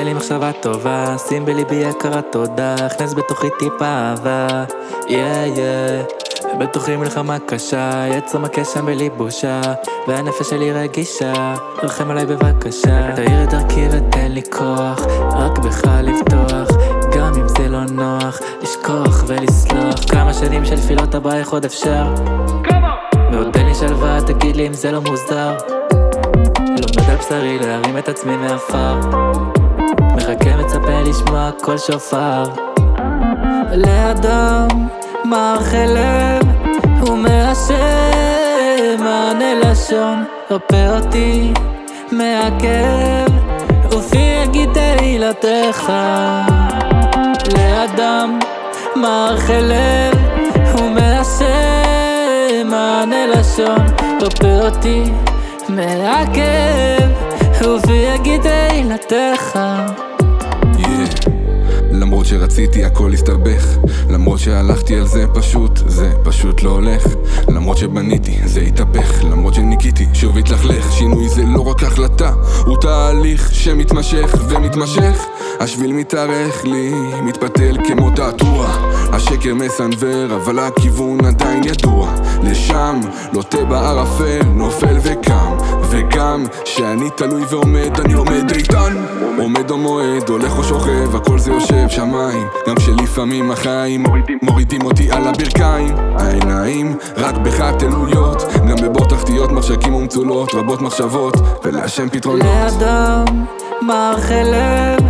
מחשבה טובה, שים בליבי הכרת תודה, הכנס בתוכי טיפה אהבה, יא יא. בתוכי מלחמה קשה, יצר מכה שם בלי בושה, והנפש שלי רגישה, רחם עליי בבקשה. תאיר את דרכי ותן לי כוח, רק בך לבטוח, גם אם זה לא נוח, לשכוח ולסלוח. כמה שנים של תפילות הבא עוד אפשר? ועוד אין לי שלווה, תגיד לי אם זה לא מוזר. לומד על בשרי להרים את עצמי מעפר מחכה מצפה לשמוע קול שופר. לאדם מערכי לב ומעשן מענה לשון. רפא אותי מהכאב ופי יגיד תהילתך. לאדם מערכי לב ומעשן מענה לשון. רפא אותי מהכאב, וביגיד תהילתך. למרות שרציתי הכל הסתבך למרות שהלכתי על זה פשוט, זה פשוט לא הולך. למרות שבניתי, זה התהפך למרות שניקיתי, שוב התלכלך. שינוי זה לא רק החלטה, הוא תהליך שמתמשך ומתמשך. השביל מתארך לי, מתפתל כמו תעתוע. השקר מסנוור, אבל הכיוון עדיין ידוע. לשם, לוטה בערפל, נופל וקם. וגם שאני תלוי ועומד, אני עומד איתן עומד או מועד, הולך או שוכב, הכל זה יושב שמיים. גם כשלפעמים החיים מורידים, מורידים אותי על הברכיים. העיניים רק בך תלויות גם בבור תחתיות מחשקים ומצולות רבות מחשבות ולהשם פתרונות. לאדם מערכי לב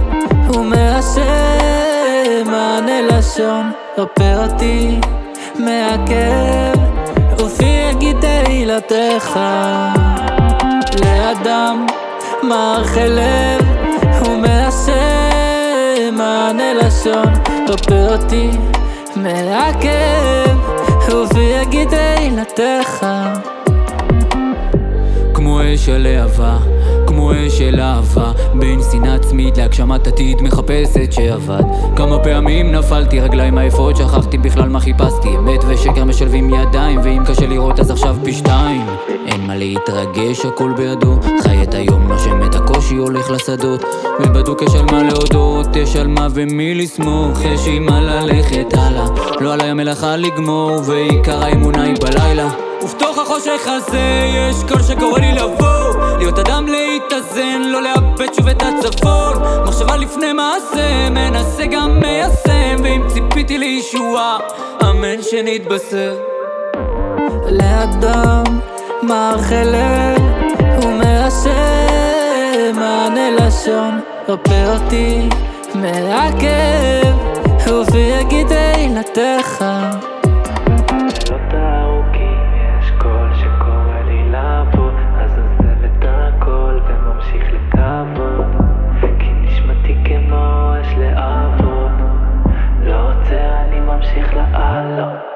ומעשן מענה לשון רפא אותי מהכאב ופי יגיד תהילתך לאדם מערכי לב לשון רפא אותי מהכאב ופי יגיד תהילתך כמו אש הלהבה כמו אש של אהבה. בין שנאה עצמית להגשמת עתיד מחפשת שעבד. כמה פעמים נפלתי רגליים עייפות שכחתי בכלל מה חיפשתי. אמת ושקר משלבים ידיים ואם קשה לראות אז עכשיו פי שתיים. אין מה להתרגש הכל בידו. חי את היום נושם את הקושי הולך לשדות. ובדוק יש על מה להודות יש על מה ומי לסמוך. יש עם מה ללכת הלאה. לא עליי המלאכה לגמור ועיקר האמונה היא בלילה ובתוך החושך הזה יש קול שקורא לי לבוא. להיות אדם להתאזן, לא לאבד שוב את הצפון. מחשבה לפני מעשה, מנסה גם מיישם. ואם ציפיתי לישועה, אמן שנתבשר. לאדם מערכי לב ומעשן מענה לשון. רפא אותי מהכאב וביגיד תהילתך No.